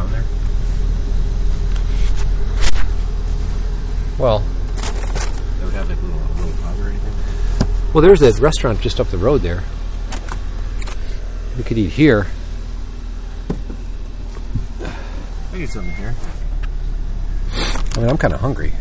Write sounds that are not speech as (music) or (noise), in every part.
down there? Well, They would have like a little, a little pub or anything? well, there's a restaurant just up the road there. We could eat here. I get something here. I mean, I'm kind of hungry.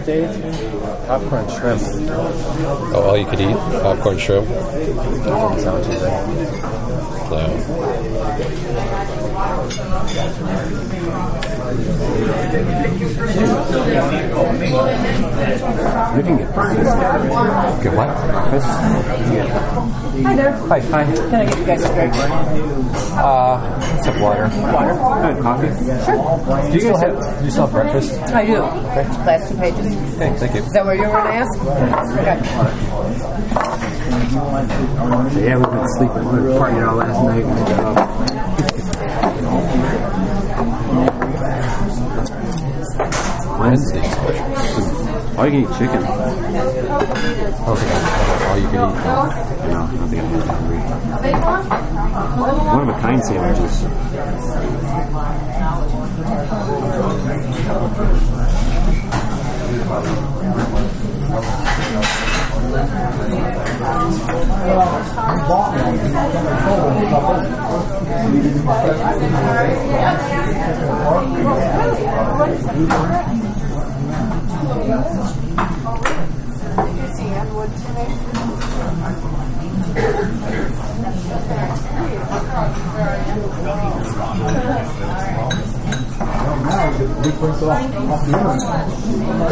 Day Popcorn shrimp. Oh, all you could eat? Popcorn shrimp? Doesn't sound too bad. No. You can get breakfast. Get what? Breakfast? Hi there. Hi. Hi. Can I get you guys a drink? Uh, some water. Water? Good coffee? Sure. Do you guys have, do you still have breakfast? I do. Last two pages. Okay, thank you. Is that what you were going to ask? Okay. Yeah, we've been sleeping. We were partying all last night. We got. Wednesday special. You can eat chicken. Okay. All you can eat. I don't think I'm really hungry. One of a kind sandwiches.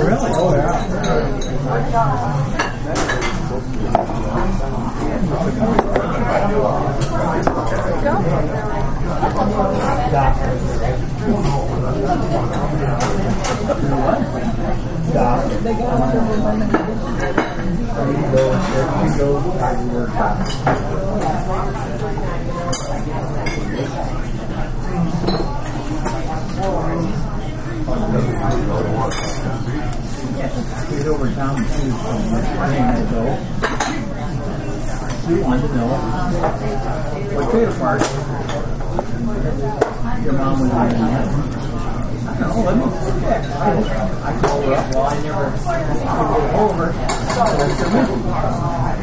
Really? Oh, yeah. Get over town too from the train ago. She wanted to know. We paid apart. Your mom was in. I don't know, let me check. I, I called her up. Well, I never could get over.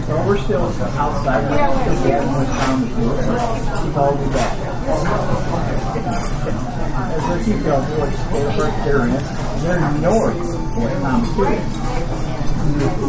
So we're still outside. We're still Tom. She called me back. I keep telling you, it's over there in. They're north of.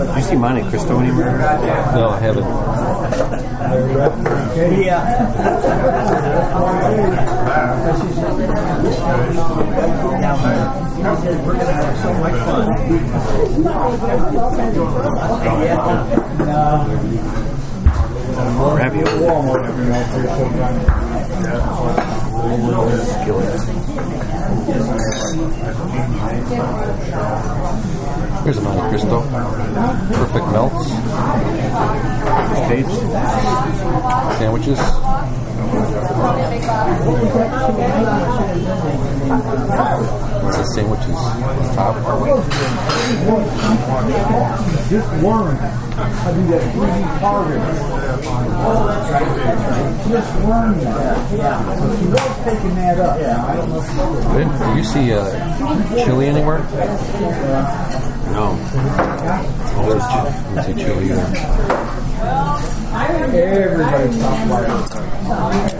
Did you see Monte Cristo anywhere? No, I haven't. Now, we're going to have so much fun. Grab you. Here's a Monte Cristo. Perfect melts. Page. Sandwiches. What's the sandwiches? Top. Just learn how to do that 3D carving. Just learn that. Yeah. So she was taking that up. Yeah. I don't know if she Good. Do you see uh, chili anywhere? No. Always ch- don't see chili either. Everybody stopped watching.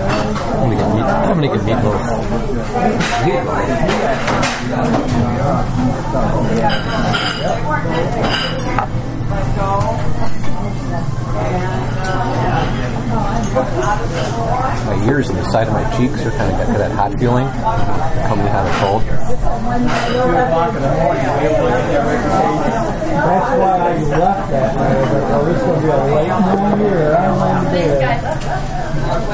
I'm gonna get meat. I'm gonna get meatloaf. My ears and the side of my cheeks are kind of got that hot feeling coming out of cold. That's why I left that. I was like, oh, this is be a late new year. I don't want to do it.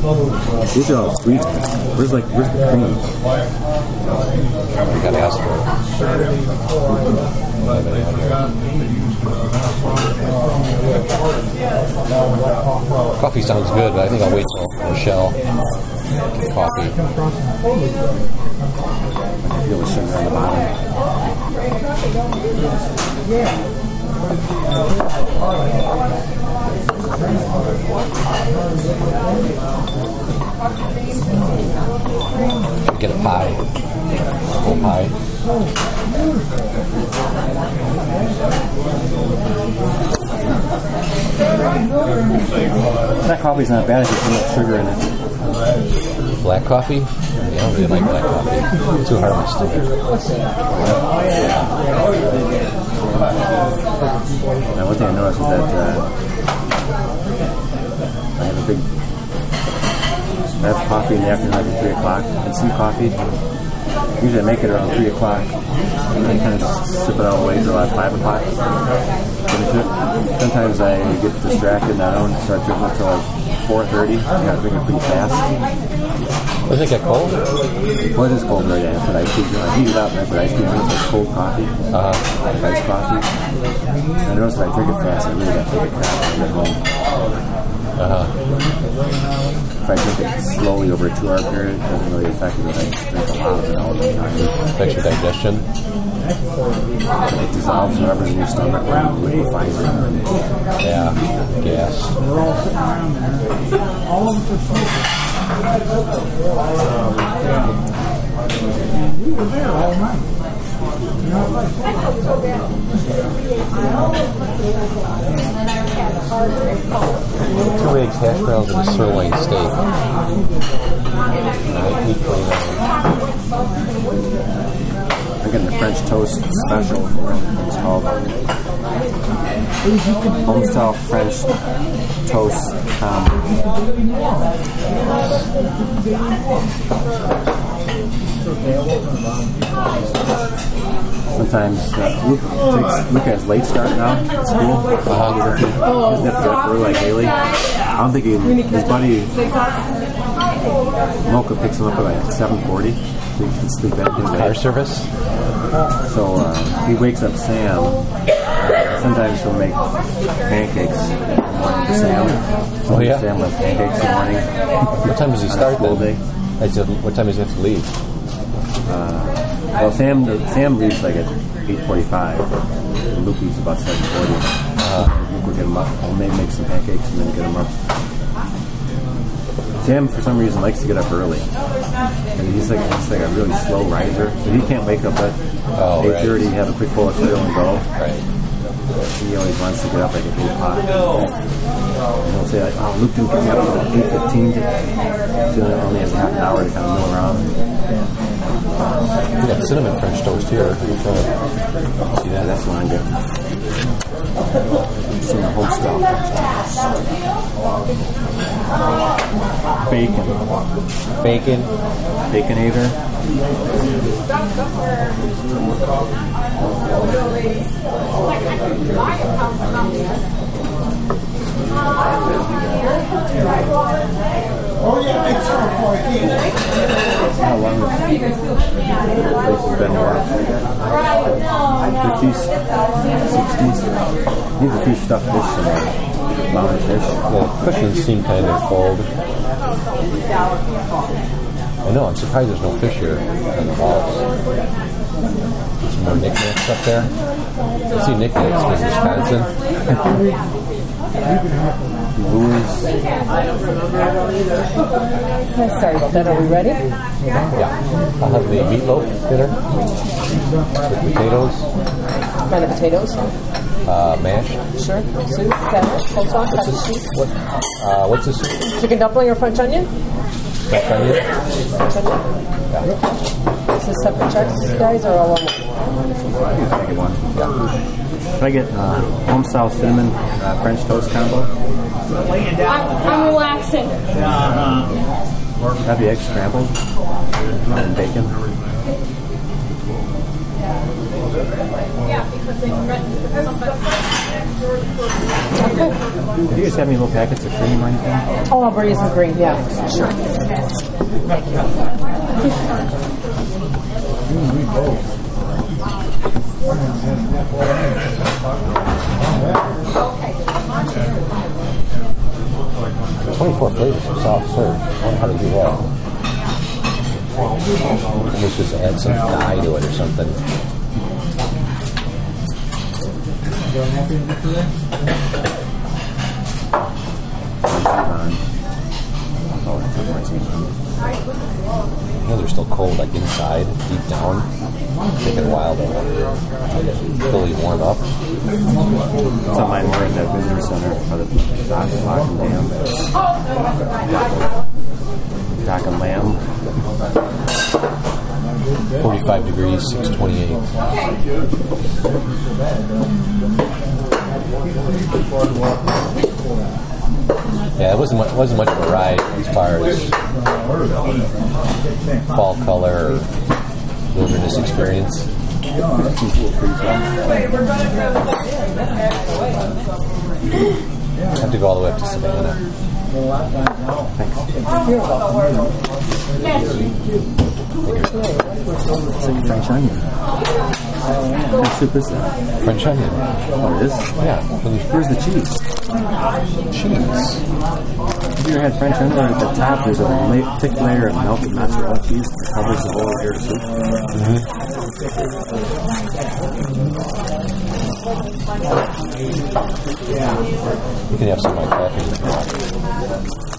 I got some. These are all sweet. Where's like where's the cream? You gotta ask for it. Coffee sounds good, but I think I'll wait till Rochelle get coffee. I feel the sugar on the bottom. Get a pie. Whole pie. That coffee's not bad if you put enough sugar in it. Black coffee? Yeah, I don't really like black coffee. Too hard on my stomach. Now, one thing I noticed is that uh, I have coffee in the afternoon, at 3 o'clock. and some coffee. Usually I make it around 3 o'clock. And then kind of sip it out late till about 5 o'clock. Sometimes I get distracted and I don't start drinking until like 4.30. I gotta drink it pretty fast. Does it get cold? Well, it is cold right now. I put ice. I heat it up and I put ice cubes in. It's cold coffee. Uh, Like iced coffee. I notice that I drink it fast. I really got to take a crap when I get home. uh, huh. If I drink it slowly over a two-hour period, it doesn't really affect it if I drink a lot of it all the time. affects your digestion. It dissolves whatever's in your stomach and liquefies it. Yeah, gas. We were there all night. Two eggs, hash browns, and a sirloin steak. Twenty-nine. I'm getting the French toast special. It's called um, Homestyle French Toast Combo. Sometimes uh, Luke takes Luke has late start now at school. He doesn't have to get up early like Haley. I don't think he, his buddy Mocha picks him up at like 7:40, so he can sleep in his Car service. So uh, he wakes up Sam. Sometimes he'll make pancakes in the morning for Sam. So Oh, yeah? Sam will pancakes in the morning. What time does he start then? day. I said, what time does he have to leave? Well, Sam Sam leaves like at 8:45. and Luke leaves about 7:40. Uh-huh. Luke will get him up. I'll maybe make some pancakes and then get him up. Sam, for some reason, likes to get up early, and he's like he's like a really slow riser, so he can't wake up at Oh, right. 8:30, have a quick bowl of cereal, and go. Right. He always wants to get up like at 8 o'clock. And he'll say, like, oh, Luke didn't get me up until 8.15. So he only has half an hour to kind of mill around. We got cinnamon French toast here. in front of- See that? That's what I'm getting. Some home style Bacon. Bacon. Baconator. How long has this place been around? 50s, 60s. Needs a few stuffed fish in there. Mountain fish. The cushions seem kind of fold. I know, I'm surprised there's no fish here on the walls. Some more knickknacks up there. I see knickknacks (laughs) from Wisconsin. Lures. Sorry about that. Are we ready? Yeah. I'll have the meatloaf dinner with potatoes, Kind of potatoes. uh, mash. Sure. Soup, cabbage, coleslaw, cottage cheese. What, uh, what's this? Chicken dumpling or French onion? Black onion? French onion. Is this separate checks, guys, or all one? One. Yeah. Can I get uh, home style cinnamon uh, French toast combo? I'm, I'm relaxing. Have the eggs scrambled and bacon. Yeah, because they read. Do you guys have any little packets of cream or anything? Oh, I'll bring you some green. Yeah, sure. Twenty-four flavors of soft serve. I wonder how to do that. Let's just add some dye to it or something. I know they're still cold, like inside, deep down. Taking a while to fully warm up. Of mine were in that visitor center by the Dock, Lock and Dam. Dock and Lamb. 45 degrees, 628. Yeah, it wasn't much, wasn't much of a ride as far as fall color or wilderness experience. Some cool trees. I have to go all the way up to Savannah. It's like French onion. What soup is that? French onion. Oh, it is? Yeah. Where's the cheese? Cheese. Have you ever had French onion? At the top, there's a la- thick layer of melted mozzarella cheese that covers the whole layer of soup. Mm-hmm. You can have some of my coffee if you want.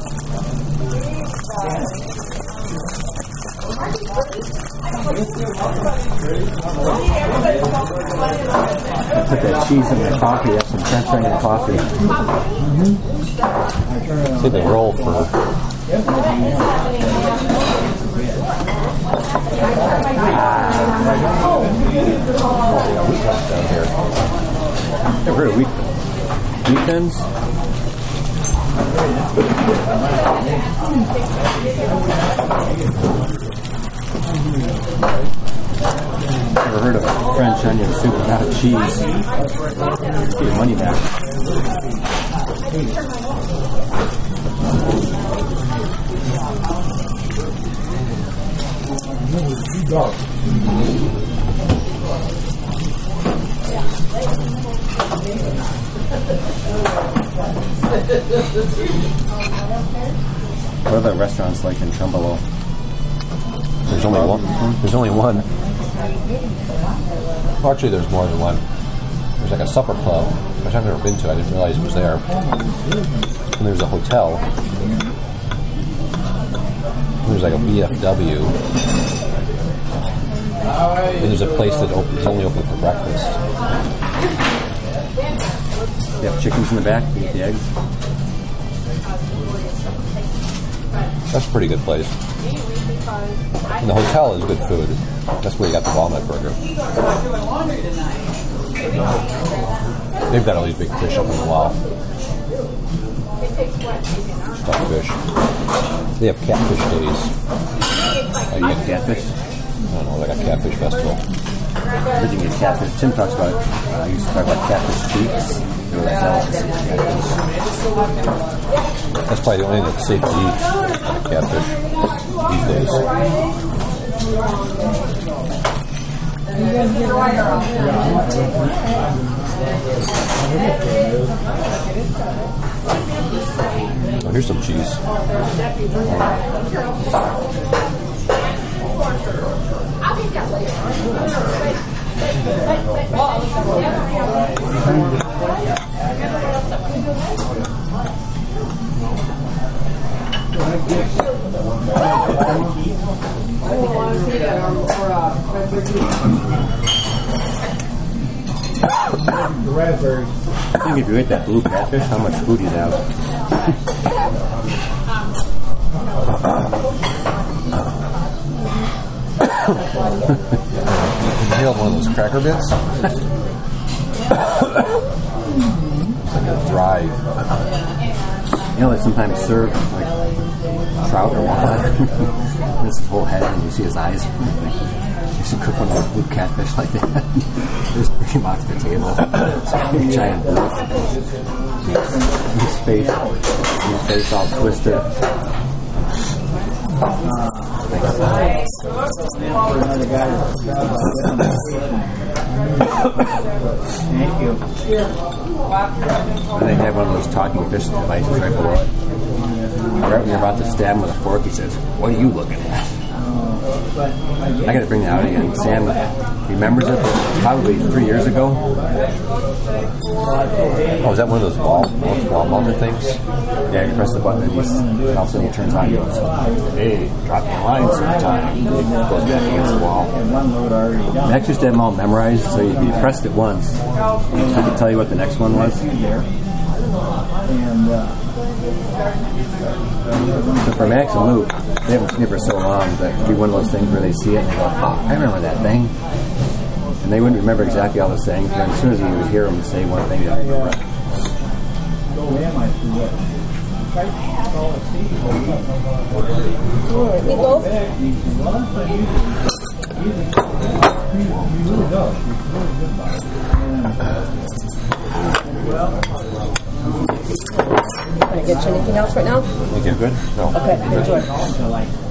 I put that cheese in my coffee. Have some French onion coffee. Mm-hmm. See the roll for down here. Ever heard of wheat, wheat thins? Never heard of French onion soup without cheese. Get your money back. What are the restaurants like in Trempealeau? There's only one. There's only one. Actually, there's more than one. There's like a supper club, which I've never been to. I didn't realize it was there. And there's a hotel. There's like a VFW. And there's a place that op- is only open for breakfast. You have chickens in the back. You eat the eggs. That's a pretty good place. And the hotel is good food. That's where you got the walnut burger. They've got all these big fish up in the wall. Stuffed fish. They have catfish days. Oh, you get catfish? Don't know, like a catfish festival. You get catfish? Tim talks about, uh, he used to talk about catfish cheeks. They're like delicacy. That's probably the only thing that's safe to eat, catfish, these days. Oh, here's some cheese. I think if you ate that blue catfish, how much food you'd have. (laughs) (laughs) Have one of those cracker bits? it's like a dry. You know, they sometimes serve like trout or whatnot. (laughs) this is whole head, and you see his eyes. You should cook one of those blue catfish like that. (laughs) Just bring him to the table. Giant blue. His face, his face all twisted. Guy. Thank you. And they have one of those talking fish devices right below it. Right when you're about to stab him with a fork, he says, "What are you looking at?" I got to bring that out again. Sam remembers it. Probably three years ago. Oh, is that one of those ball, ball mounted things? Yeah, you press the button and all of a sudden he turns on and goes, "Hey, drop a line sometime." He goes back against the wall. Used to have them all memorized, so if you pressed it once, he could tell you what the next one was. And So for Max and Luke, they haven't seen it for so long that it'd be one of those things where they see it and go, oh, I remember that thing. And they wouldn't remember exactly all the sayings, but as soon as you would hear them say one thing, they'd remember it. I see what. Try to call it Steve. He said, "Well, I said, you Can I get you anything else right now? You're good? No. Okay, enjoy.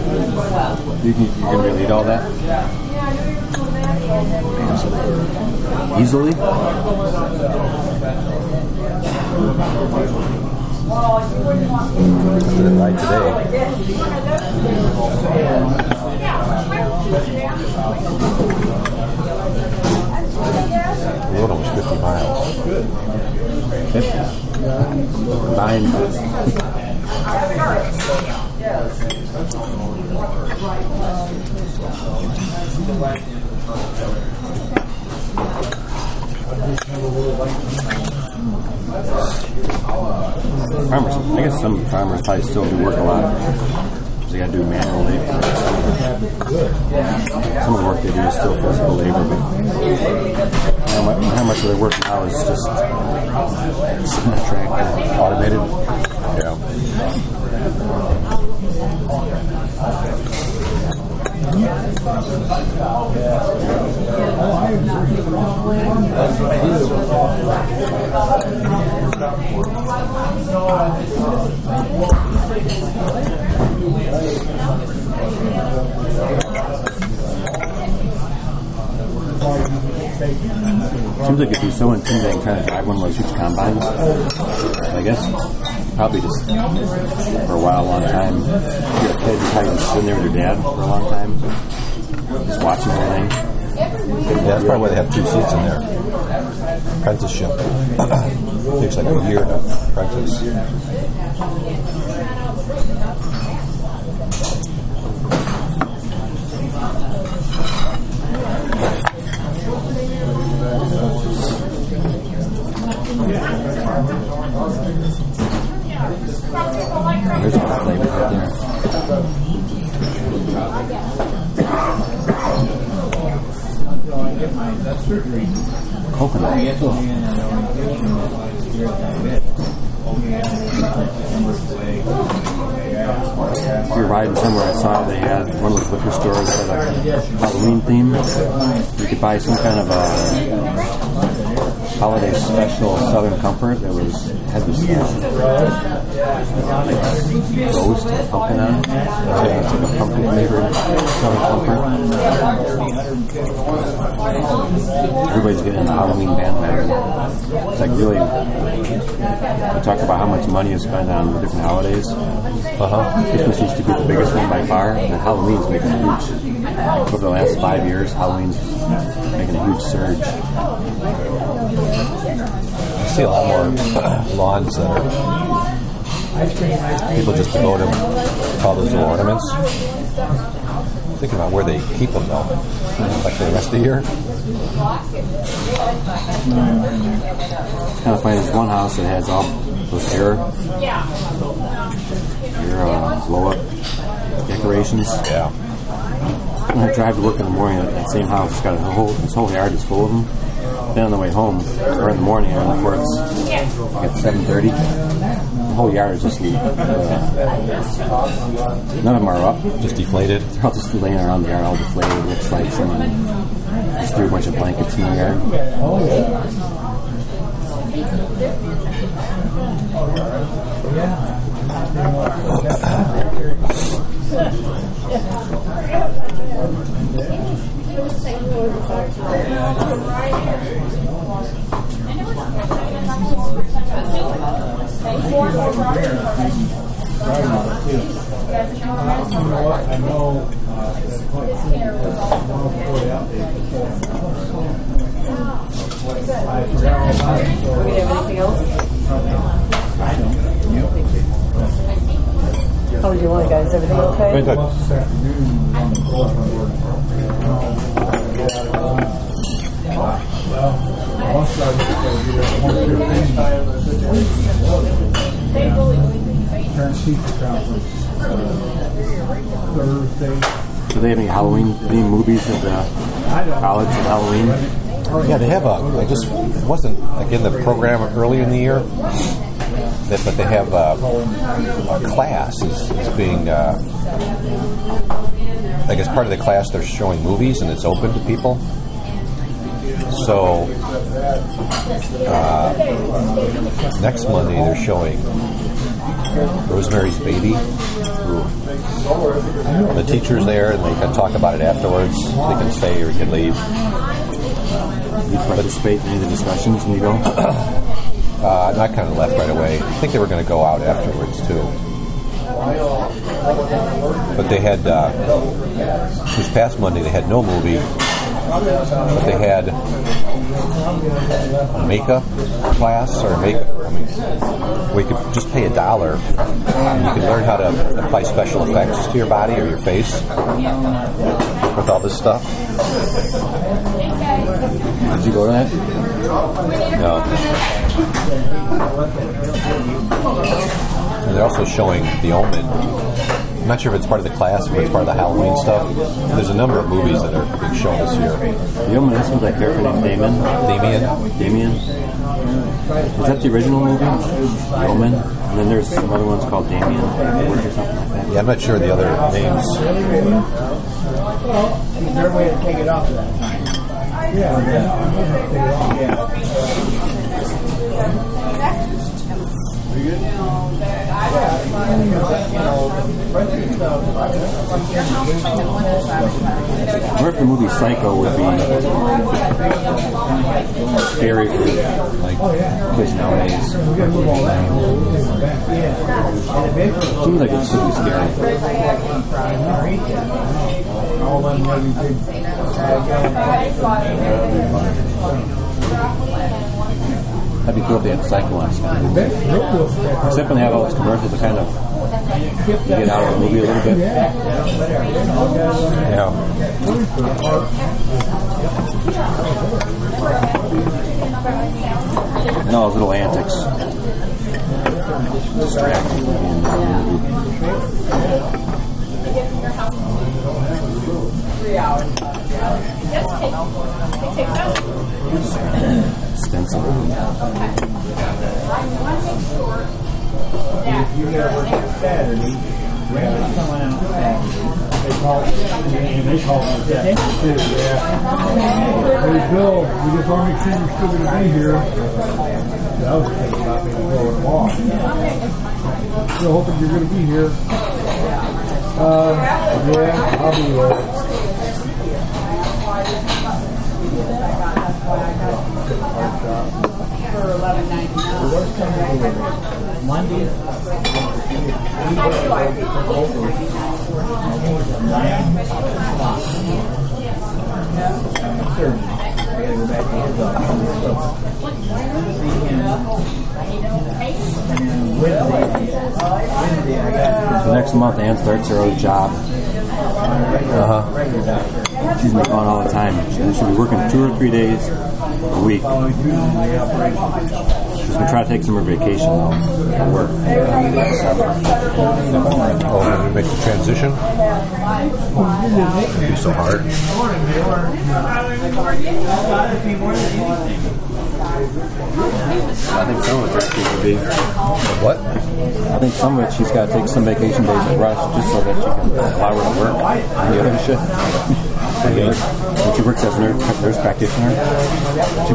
You can, you can really all that? Easily? Did it right today. The road almost 50 miles. Combined. (laughs) Farmers, I guess some farmers probably still do work a lot they got to do manual labor. Some of the work they do is still physical labor, but how much, how much of their work now is just (laughs) automated? Yeah. Seems like it'd be so intimidating trying to drive one of those huge combines. I guess probably just for a while, a long time. If you're probably just there with your dad for a long time, just watching everything. Yeah, that's probably why they have two seats in there. Apprenticeship. (coughs) Takes like a year to practice. There's Coconut. If you're riding somewhere, I saw they had one of those liquor stores had a Halloween theme. You could buy some kind of a holiday special Southern Comfort that was had this uh, ghost pumpkin on it. It's like uh, a pumpkin flavored Southern Comfort. Everybody's getting in the Halloween bandwagon. It's like really. We talk about how much money is spent on the different holidays. Uh-huh. Christmas used to be the biggest one by far, and Halloween's making a huge. Over the last five years, Halloween's making a huge surge. I see a lot more (coughs) lawns that are people just devote them to all those little ornaments. Thinking about where they keep them though, like for the rest of the year. Kind of funny. There's one house that has all those air, air uh, blow up decorations. Yeah. When I drive to work in the morning, that same house has got a whole this whole yard is full of them. Then on the way home, or in the morning, I look where it's at seven thirty. The whole yard is just uh, none of them are up. Just deflated. They're all just laying around the yard, all deflated. It looks like someone just threw a bunch of blankets in the yard. I know uh, that quite soon, before the update. I forgot all about it, so Do we have anything else? I don't. You? How are you doing, guys? Everything okay? Very. This afternoon on the board. Get out of home. Well, once I was going to Uh. Do they have any Halloween themed movies at the don't college at Halloween? Yeah, they have a. I just wasn't like in the program earlier in the year. That, but they have a, a class is, is being. Uh, I guess part of the class they're showing movies and it's open to people. So uh, next Monday they're showing Rosemary's Baby. The teacher's there and they can talk about it afterwards. They can stay or you can leave. You participate in any of the discussions when you go? Uh, and I kind of left right away. I think they were going to go out afterwards too. But they had uh, this past Monday. They had no movie, but they had makeup class or a make. I mean, you could just pay a dollar and you could learn how to apply special effects to your body or your face with all this stuff. Did you go to that? No. And they're also showing The Omen. I'm not sure if it's part of the class or if it's part of the Halloween stuff. There's a number of movies that are being shown this year. The Omen, that's with that character named Damon. Damien, Damien. Is that the original movie? The Omen? And then there's some other ones called Damien or something like that. yeah, I'm not sure the other names. Is there a way to take it off at that time? Yeah, yeah. Take it I wonder if the movie Psycho would be scary for like kids nowadays. We gotta move all that. Yeah. And Seems like it should be scary. all them really big, That'd be cool if they had Psycho on. Except when they have all those commercials to kind of get out of the movie a little bit. Yeah. And all those little antics. Distracting. Stencil. if you ever get Saturday, Randy's coming out Saturday. They call and they call it that too, yeah. Hey Bill, we just want to sure you're still gonna be here. I was thinking about maybe going off. Still hoping you're gonna be here. Uh, yeah, I'll be there. So next month, Ann starts her old job Uh huh. She's been gone all the time. She, she'll be working two or three days a week. She's gonna try to take some of vacation though. At work. Oh, when you make the transition? It'd be so hard. I think some of it just will be. What? I think some of it she's got to take some vacation days at Rush just so that she can allow her to work on the other shift. She works as a nurse, practitioner,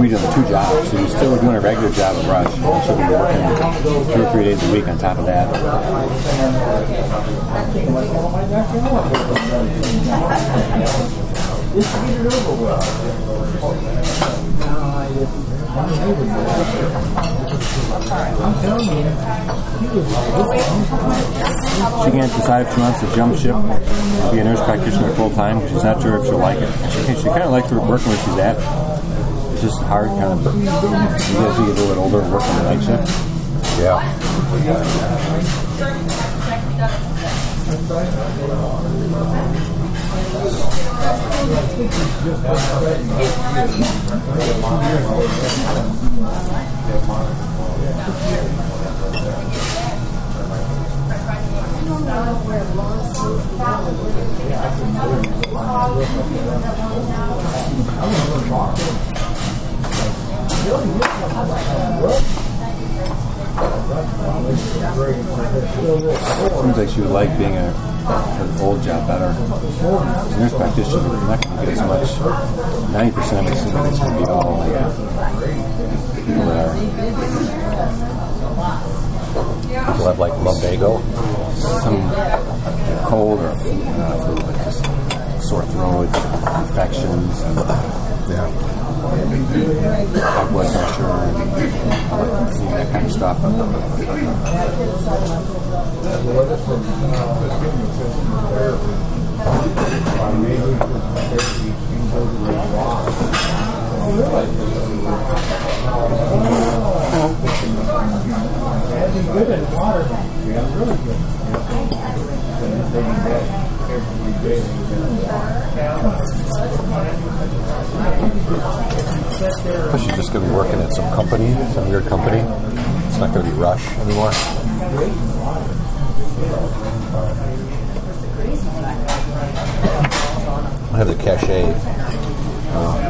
be doing two jobs. So she's still doing a regular job at Rush, and she'll be working two or three days a week on top of that. She can't decide if she wants to jump ship, be a nurse practitioner full time. She's not sure if she'll like it. She, she kind of likes working where she's at. It's just hard, kind of. You guys get a little bit older, working the night shift. Yeah. Seems like she would like being a her old job better. As a nurse practitioner, you're not going to get as much. Ninety percent of seems it's going to be oh, all like are People have uh, like lumbago. some cold or not flu, but just sore throat, infections, and Yeah. high blood pressure, that, kind of stuff. Really good. She's just going to be working at some company, some weird company. It's not going to be Rush anymore. I have the cachet. Interesting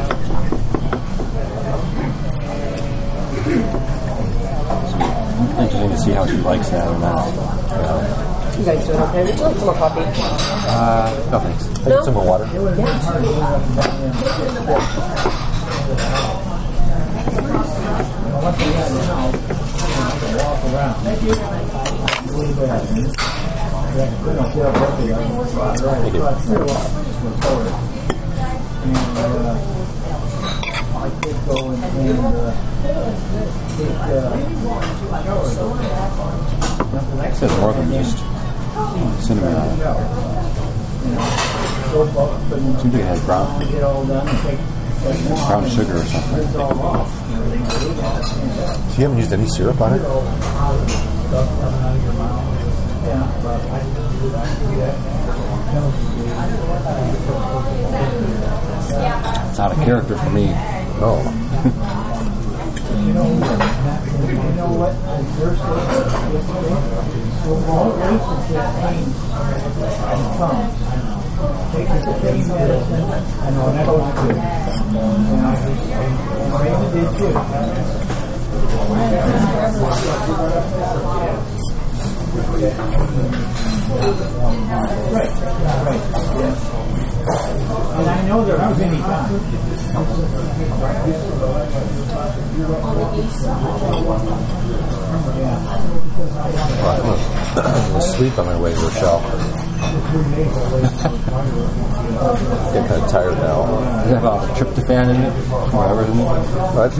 see how she likes that or not. You guys doing okay? Would you like some more coffee? Uh, no thanks. Can I get some more water? Walk around. Thank you. We don't feel healthy. Thank you. And, uh, I could go and, and, take, It says more than just cinnamon on it. Seems like it has brown, get all done and take, take one. brown sugar or something. It's all off. So you haven't used any syrup on it? It's out of character for me. Oh. (laughs) You know what? There's all races that pain and come. Take the pain medicine and all that goes good. And Raymond did too. Right, right, yes. And I know there aren't many times. I'm going to sleep on my way to Rochelle. Getting kind of tired now. Does it have the tryptophan in it? Whatever's in it? Oh, that's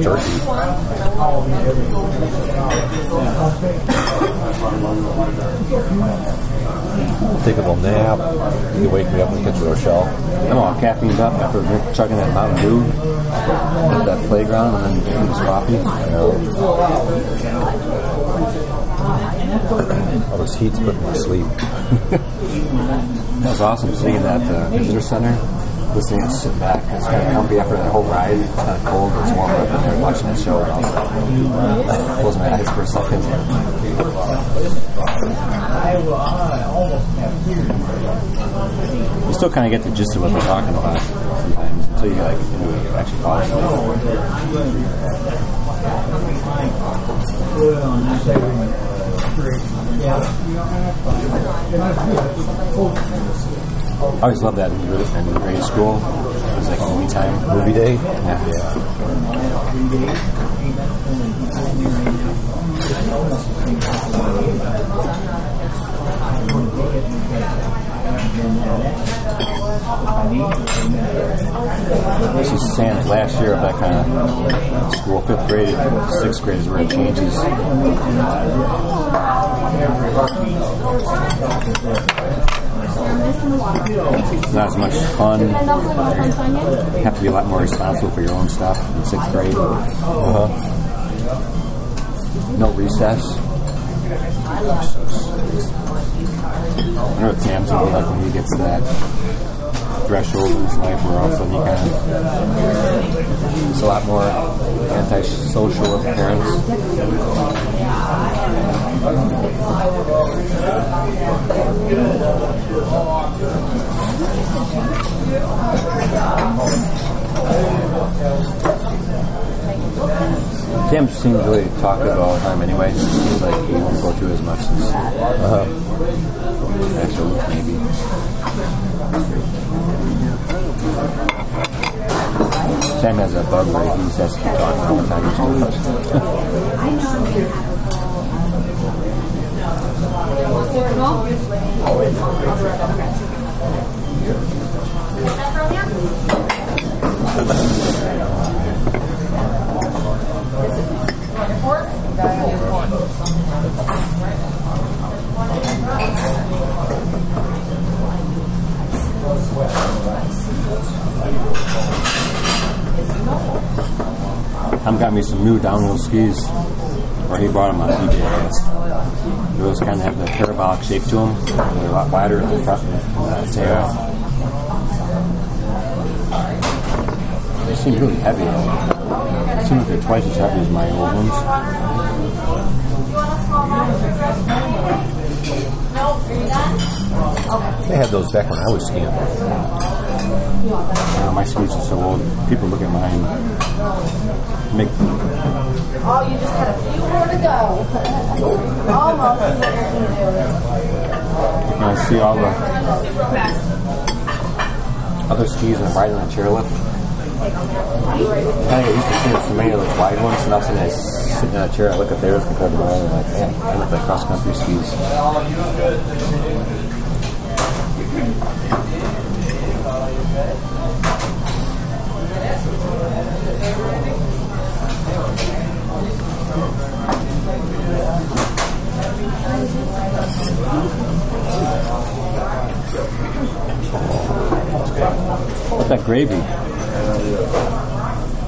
turkey. Take a little nap. You wake me up when you get to Rochelle. I'm all caffeined up after chugging that Mountain Dew at that playground and then drinking this coffee. I was this heat's putting me to sleep. (laughs) That was awesome seeing that uh, visitor center. Listening and sitting back. It's kind of comfy after that whole ride. It's of cold, it's warm up in there watching that show. And I was like, close my eyes for a second. You still kind of get the gist of what they're talking about sometimes until you like you actually fall asleep. I always loved that in in grade school. It was like movie time. Movie day? Yeah. This is Sam's last year of that kind of school. Fifth grade, sixth grade is where it changes. Not as much fun. You have to be a lot more responsible for your own stuff in sixth grade. Uh-huh. No recess. I what Sam's gonna like when he gets to that threshold in his life where all of a sudden he kind of is a lot more antisocial with parents. Sam seems really talkative all the time anyway. It seems like he won't go through as much as uh, actual Luke maybe. Sam has a bug where he just has to keep talking all the time. He's too (laughs) I'm got me some new downhill skis, or he brought them on eBay. Those kind of have the parabolic shape to them. They're a lot wider in the front and the uh, tail. They seem really heavy. They seem like they're twice as heavy as my old ones. They had those back when I was skiing. Know, my skis are so old. People look at mine, make Oh, you just had a few more to go. (laughs) Almost. And I see all the other skis and riding on a chairlift. I of get used to seeing so many of those wide ones, and I sit in a chair I look at theirs compared to mine, and I'm like, man, I look like cross country skis. What's that gravy?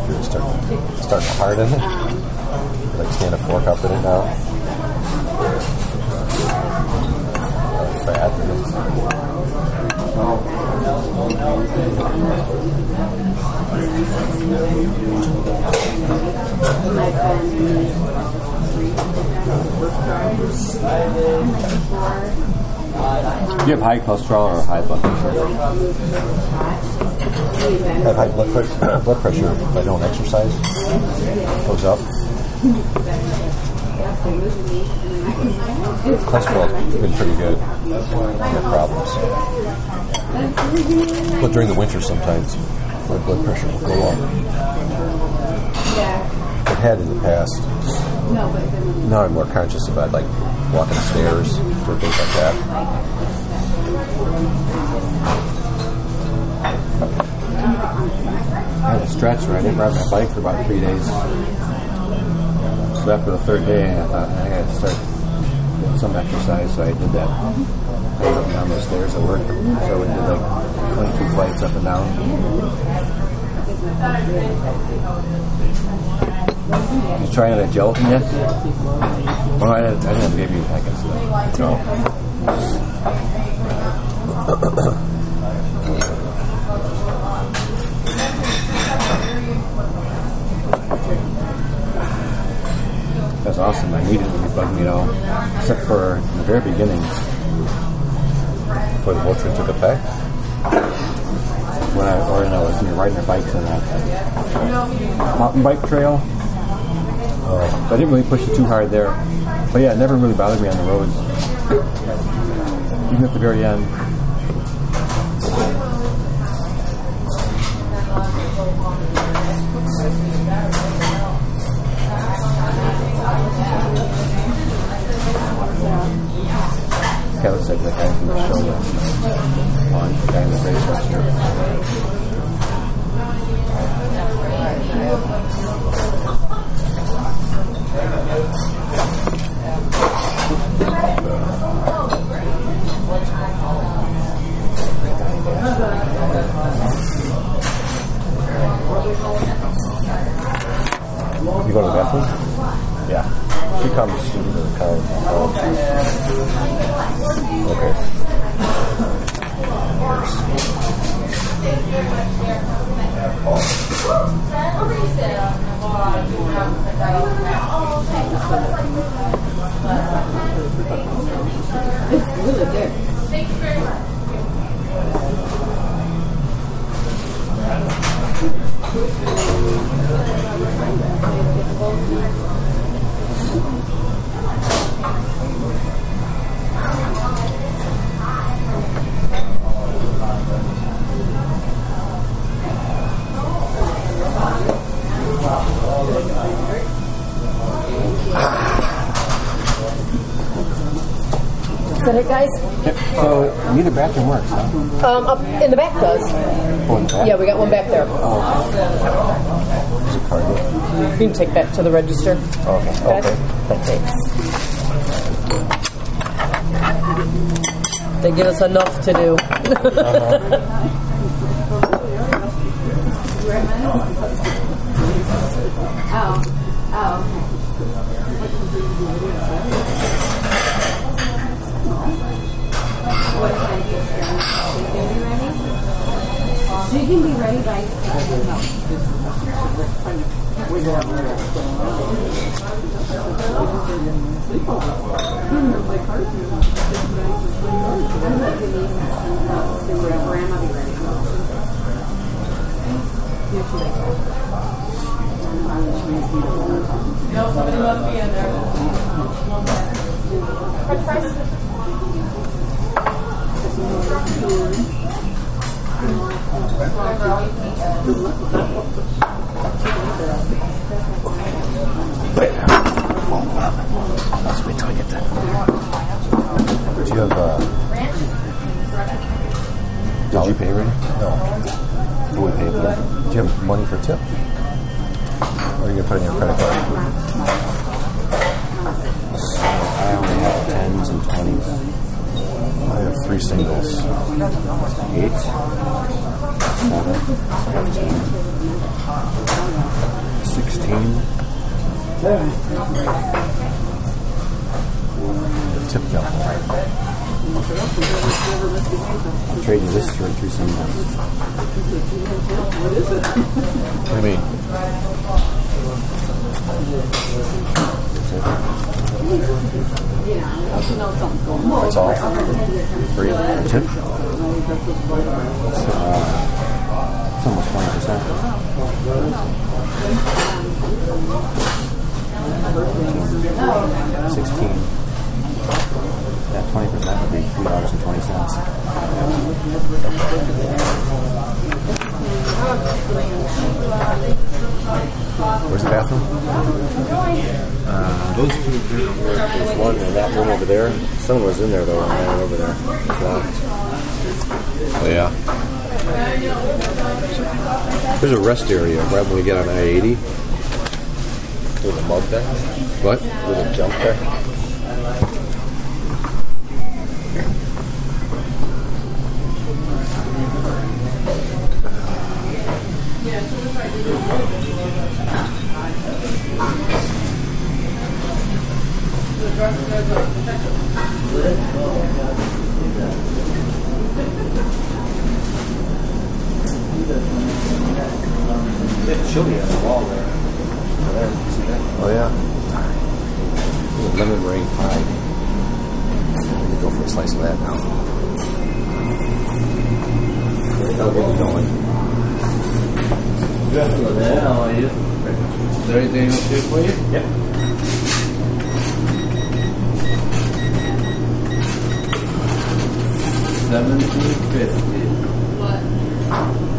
Really starting, starting to harden. Like stand a fork up in it now. Fat. Do you have high cholesterol or high blood pressure? I have high blood pressure. (coughs) blood pressure if I don't exercise. Goes up. Cholesterol's been pretty good. No problems. But during the winter, sometimes my blood pressure will go up. Yeah. It had in the past. No, but Now I'm more conscious about like walking stairs or things like that. I had a stretch where I didn't ride my bike for about three days. So after the third day, I thought I got to start some exercise, so I did that. Up and down those stairs at work, so we did like 22 flights up and down. You try that gelatin yet? Well, I didn't, I didn't give you. No. That's awesome. I needed be bugging me at all. Except for the very beginning, Before the Motrin took effect. when I, or when I was you know, riding our bikes on that mountain bike trail. Uh, I didn't really push it too hard there. But yeah, it never really bothered me on the roads. Even at the very end. Um, up in the back does. Oh, back? Yeah, we got one back there. There's a card. You can take that to the register. Okay. Guys. Okay. They give us enough to do. (laughs) (laughs) Oh, oh, That's all. Three. It's, uh, it's almost 20%. 16. That 20% would be $3.20. Where's the bathroom? Uh, those two. There's one in that room over there. Someone was in there though, and ran over there. It's locked. Oh, yeah. There's a rest area right when we get on I-80. With a mug there? What? With a jump there? Chili on the wall there. There, you see that? Oh yeah. Lemon meringue pie. I'm gonna go for a slice of that now. That'll get me going. Hello there, how are you? Is there anything else here for you? Yep. Seventeen fifty. What?